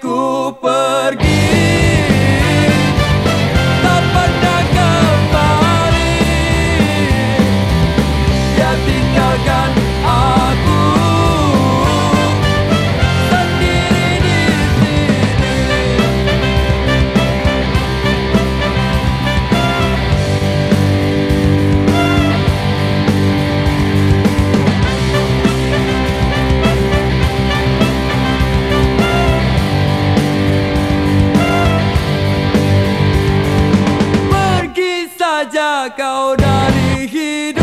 ku pergi. Dari hidup